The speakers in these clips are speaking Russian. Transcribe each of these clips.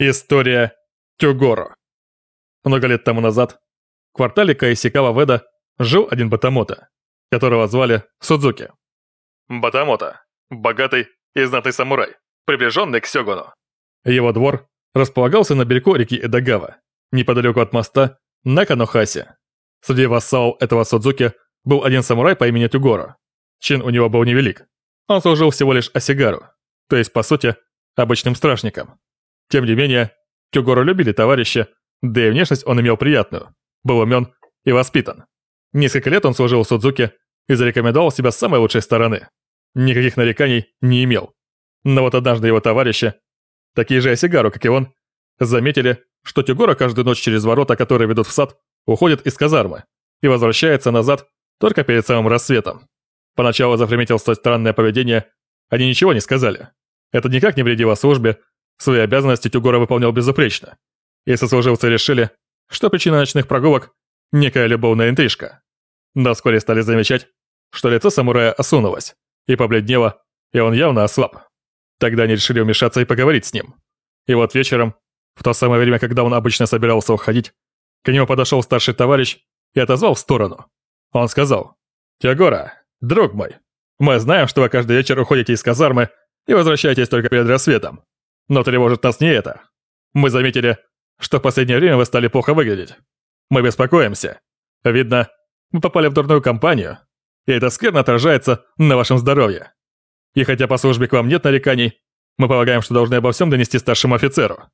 История Тюгоро. Много лет тому назад в квартале Каисикава Веда жил один Батамота, которого звали Судзуки. Батамота – богатый и знатный самурай, приближенный к Сёгуну. Его двор располагался на берегу реки Эдагава, неподалеку от моста на Канохасе. Среди вассалов этого Судзуки был один самурай по имени Тюгоро. Чин у него был невелик. Он служил всего лишь Осигару, то есть, по сути, обычным стражником. Тем не менее, Кюгору любили товарища, да и внешность он имел приятную, был умен и воспитан. Несколько лет он служил в Судзуке и зарекомендовал себя с самой лучшей стороны. Никаких нареканий не имел. Но вот однажды его товарищи, такие же Осигару, как и он, заметили, что Тюгора каждую ночь через ворота, которые ведут в сад, уходит из казармы и возвращается назад только перед самым рассветом. Поначалу заприметил столь странное поведение, они ничего не сказали. Это никак не вредило службе, Свои обязанности Тюгора выполнял безупречно. И сослуживцы решили, что причина ночных прогулок – некая любовная интрижка. Но вскоре стали замечать, что лицо самурая осунулось и побледнело, и он явно ослаб. Тогда они решили вмешаться и поговорить с ним. И вот вечером, в то самое время, когда он обычно собирался уходить, к нему подошел старший товарищ и отозвал в сторону. Он сказал, «Тягора, друг мой, мы знаем, что вы каждый вечер уходите из казармы и возвращаетесь только перед рассветом. Но тревожит нас не это. Мы заметили, что в последнее время вы стали плохо выглядеть. Мы беспокоимся. Видно, мы попали в дурную компанию, и это скверно отражается на вашем здоровье. И хотя по службе к вам нет нареканий, мы полагаем, что должны обо всем донести старшему офицеру.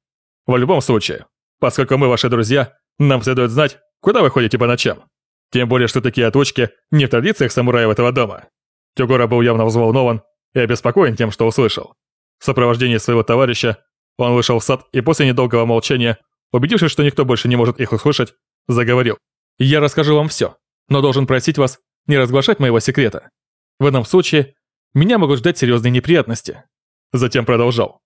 В любом случае, поскольку мы ваши друзья, нам следует знать, куда вы ходите по ночам. Тем более, что такие отучки не в традициях самураев этого дома. Тюгора был явно взволнован и обеспокоен тем, что услышал. В сопровождении своего товарища он вышел в сад и после недолгого молчания, убедившись, что никто больше не может их услышать, заговорил. «Я расскажу вам все, но должен просить вас не разглашать моего секрета. В этом случае меня могут ждать серьезные неприятности». Затем продолжал.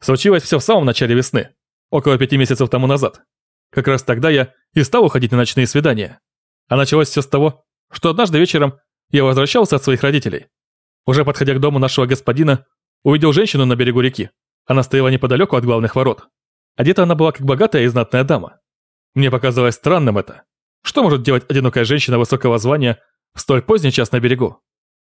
Случилось все в самом начале весны, около пяти месяцев тому назад. Как раз тогда я и стал уходить на ночные свидания. А началось все с того, что однажды вечером я возвращался от своих родителей. Уже подходя к дому нашего господина, Увидел женщину на берегу реки. Она стояла неподалеку от главных ворот. Одета она была как богатая и знатная дама. Мне показалось странным это. Что может делать одинокая женщина высокого звания в столь поздний час на берегу?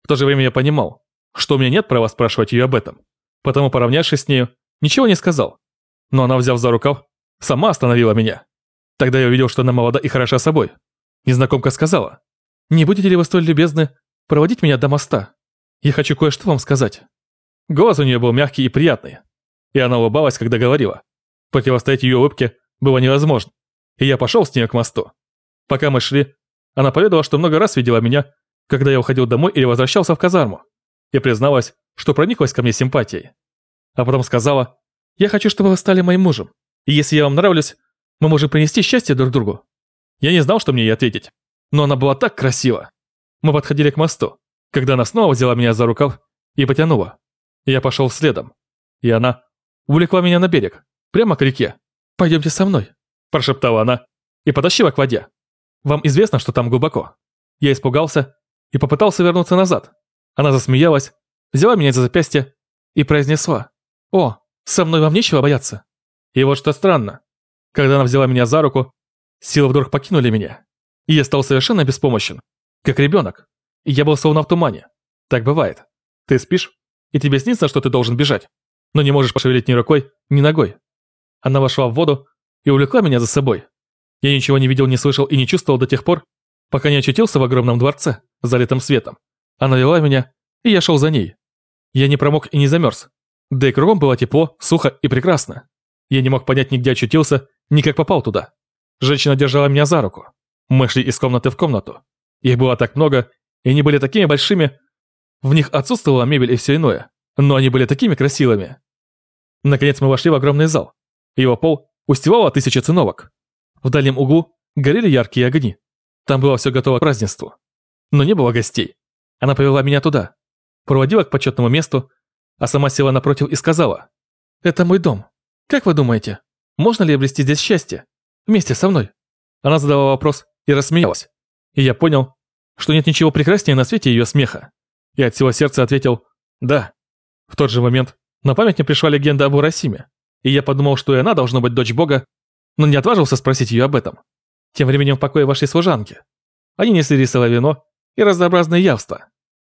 В то же время я понимал, что у меня нет права спрашивать ее об этом. Потому, поравнявшись с нею, ничего не сказал. Но она, взяв за рукав, сама остановила меня. Тогда я увидел, что она молода и хороша собой. Незнакомка сказала, «Не будете ли вы столь любезны проводить меня до моста? Я хочу кое-что вам сказать». Голос у нее был мягкий и приятный, и она улыбалась, когда говорила. Противостоять ее улыбке было невозможно, и я пошел с ней к мосту. Пока мы шли, она поведала, что много раз видела меня, когда я уходил домой или возвращался в казарму, и призналась, что прониклась ко мне симпатией. А потом сказала, «Я хочу, чтобы вы стали моим мужем, и если я вам нравлюсь, мы можем принести счастье друг другу». Я не знал, что мне ей ответить, но она была так красива. Мы подходили к мосту, когда она снова взяла меня за рукав и потянула. Я пошел следом. И она увлекла меня на берег, прямо к реке. «Пойдемте со мной», – прошептала она и потащила к воде. «Вам известно, что там глубоко». Я испугался и попытался вернуться назад. Она засмеялась, взяла меня за запястье и произнесла. «О, со мной вам нечего бояться». И вот что странно. Когда она взяла меня за руку, силы вдруг покинули меня. И я стал совершенно беспомощен, как ребенок. Я был словно в тумане. Так бывает. Ты спишь, и тебе снится, что ты должен бежать, но не можешь пошевелить ни рукой, ни ногой. Она вошла в воду и увлекла меня за собой. Я ничего не видел, не слышал и не чувствовал до тех пор, пока не очутился в огромном дворце, залитом светом. Она вела меня, и я шел за ней. Я не промок и не замерз. Да и кругом было тепло, сухо и прекрасно. Я не мог понять, ни где очутился, ни как попал туда. Женщина держала меня за руку. Мы шли из комнаты в комнату. Их было так много, и они были такими большими, в них отсутствовала мебель и все иное, но они были такими красивыми. Наконец мы вошли в огромный зал. Его пол устилало тысячи циновок. В дальнем углу горели яркие огни. Там было все готово к празднеству. Но не было гостей. Она повела меня туда, проводила к почетному месту, а сама села напротив и сказала, «Это мой дом. Как вы думаете, можно ли обрести здесь счастье? Вместе со мной?» Она задала вопрос и рассмеялась. И я понял, что нет ничего прекраснее на свете ее смеха и от всего сердца ответил «да». В тот же момент на память мне пришла легенда об Урасиме, и я подумал, что и она должна быть дочь бога, но не отважился спросить ее об этом. Тем временем в покое вошли служанки. Они несли рисовое вино и разнообразные явства,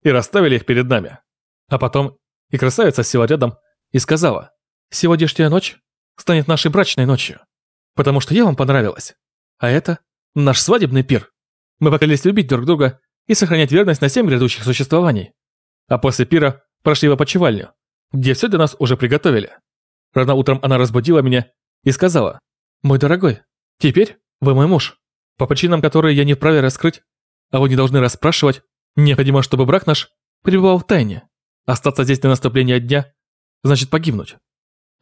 и расставили их перед нами. А потом и красавица села рядом и сказала, «Сегодняшняя ночь станет нашей брачной ночью, потому что я вам понравилась, а это наш свадебный пир. Мы поклялись любить друг друга и сохранять верность на семь грядущих существований. А после пира прошли в опочивальню, где все для нас уже приготовили. Рано утром она разбудила меня и сказала, «Мой дорогой, теперь вы мой муж. По причинам, которые я не вправе раскрыть, а вы не должны расспрашивать, необходимо, чтобы брак наш пребывал в тайне. Остаться здесь до наступления дня значит погибнуть.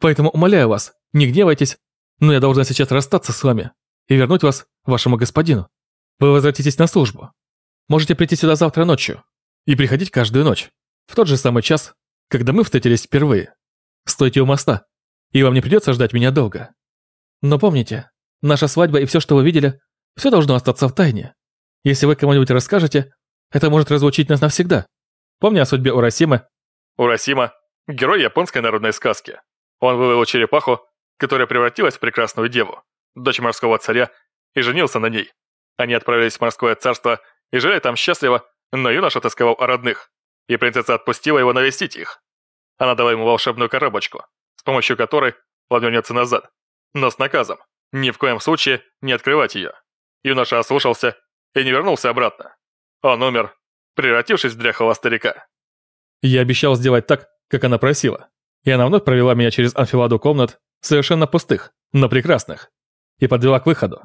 Поэтому умоляю вас, не гневайтесь, но я должна сейчас расстаться с вами и вернуть вас вашему господину. Вы возвратитесь на службу. Можете прийти сюда завтра ночью и приходить каждую ночь, в тот же самый час, когда мы встретились впервые. Стойте у моста, и вам не придется ждать меня долго. Но помните, наша свадьба и все, что вы видели, все должно остаться в тайне. Если вы кому-нибудь расскажете, это может разлучить нас навсегда. Помни о судьбе Урасимы. Урасима – герой японской народной сказки. Он вывел черепаху, которая превратилась в прекрасную деву, дочь морского царя, и женился на ней. Они отправились в морское царство и жили там счастливо, но юноша тосковал о родных, и принцесса отпустила его навестить их. Она дала ему волшебную коробочку, с помощью которой он вернется назад, но с наказом ни в коем случае не открывать ее. Юноша ослушался и не вернулся обратно. Он умер, превратившись в дряхлого старика. Я обещал сделать так, как она просила, и она вновь провела меня через анфиладу комнат, совершенно пустых, но прекрасных, и подвела к выходу.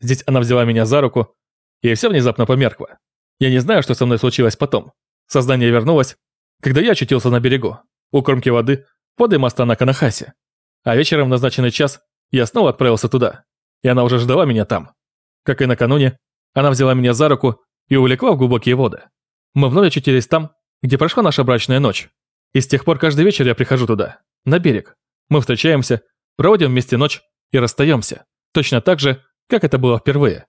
Здесь она взяла меня за руку, и все внезапно померкло. Я не знаю, что со мной случилось потом. Сознание вернулось, когда я очутился на берегу, у кромки воды, подле моста на Канахасе. А вечером в назначенный час я снова отправился туда, и она уже ждала меня там. Как и накануне, она взяла меня за руку и увлекла в глубокие воды. Мы вновь очутились там, где прошла наша брачная ночь. И с тех пор каждый вечер я прихожу туда, на берег. Мы встречаемся, проводим вместе ночь и расстаемся. Точно так же, как это было впервые.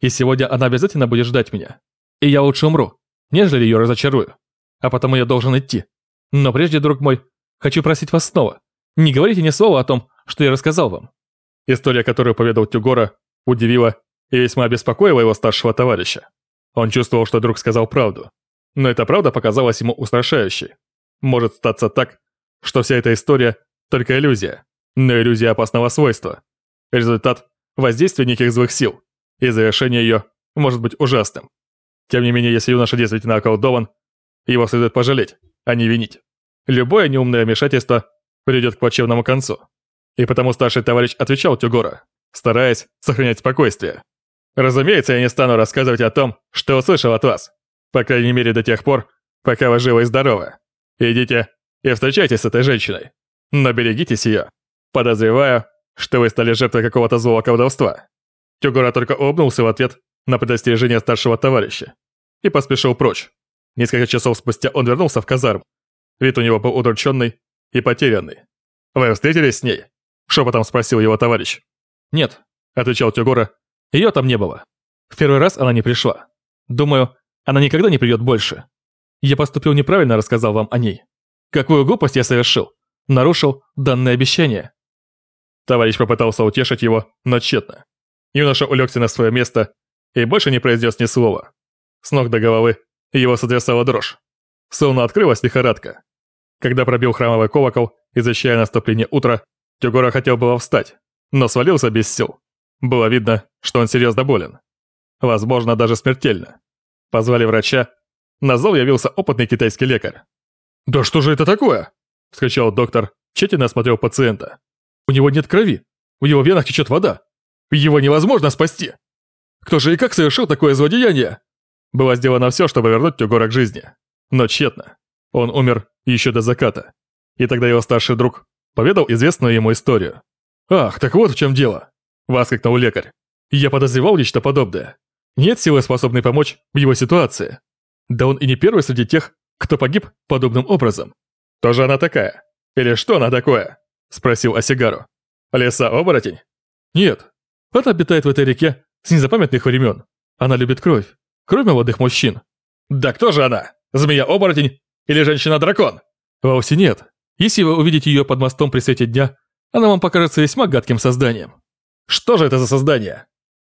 И сегодня она обязательно будет ждать меня. И я лучше умру, нежели ее разочарую. А потому я должен идти. Но прежде, друг мой, хочу просить вас снова. Не говорите ни слова о том, что я рассказал вам. История, которую поведал Тюгора, удивила и весьма обеспокоила его старшего товарища. Он чувствовал, что друг сказал правду. Но эта правда показалась ему устрашающей. Может статься так, что вся эта история – только иллюзия, но иллюзия опасного свойства. Результат – воздействия неких злых сил, и завершение ее может быть ужасным. Тем не менее, если юноша действительно околдован, его следует пожалеть, а не винить. Любое неумное вмешательство приведет к плачевному концу. И потому старший товарищ отвечал Тюгора, стараясь сохранять спокойствие. «Разумеется, я не стану рассказывать о том, что услышал от вас. По крайней мере, до тех пор, пока вы живы и здоровы. Идите и встречайтесь с этой женщиной. Но берегитесь ее. Подозреваю, что вы стали жертвой какого-то злого колдовства». Тюгора только улыбнулся в ответ на предостережение старшего товарища и поспешил прочь. Несколько часов спустя он вернулся в казарм. Вид у него был удрученный и потерянный. «Вы встретились с ней?» – шепотом спросил его товарищ. «Нет», – отвечал Тюгора, – «ее там не было. В первый раз она не пришла. Думаю, она никогда не придет больше. Я поступил неправильно, рассказал вам о ней. Какую глупость я совершил? Нарушил данное обещание». Товарищ попытался утешить его, но тщетно. Юноша улегся на свое место и больше не произнес ни слова. С ног до головы его сотрясала дрожь. Словно открылась лихорадка. Когда пробил храмовый колокол, изучая наступление утра, Тюгора хотел было встать, но свалился без сил. Было видно, что он серьезно болен. Возможно, даже смертельно. Позвали врача. На зов явился опытный китайский лекарь. «Да что же это такое?» – вскричал доктор, тщательно осмотрел пациента. «У него нет крови. В его венах течет вода. Его невозможно спасти. Кто же и как совершил такое злодеяние?» Было сделано все, чтобы вернуть Тюгора к жизни. Но тщетно. Он умер еще до заката. И тогда его старший друг поведал известную ему историю. «Ах, так вот в чем дело!» – воскликнул лекарь. «Я подозревал нечто подобное. Нет силы, способной помочь в его ситуации. Да он и не первый среди тех, кто погиб подобным образом. Тоже она такая? Или что она такое?» – спросил Осигару. «Леса-оборотень?» «Нет. Она обитает в этой реке с незапамятных времен. Она любит кровь. Кровь молодых мужчин». «Да кто же она? Змея-оборотень или женщина-дракон?» «Вовсе нет. Если вы увидите ее под мостом при свете дня, она вам покажется весьма гадким созданием. Что же это за создание?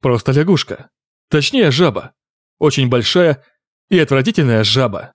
Просто лягушка. Точнее, жаба. Очень большая и отвратительная жаба.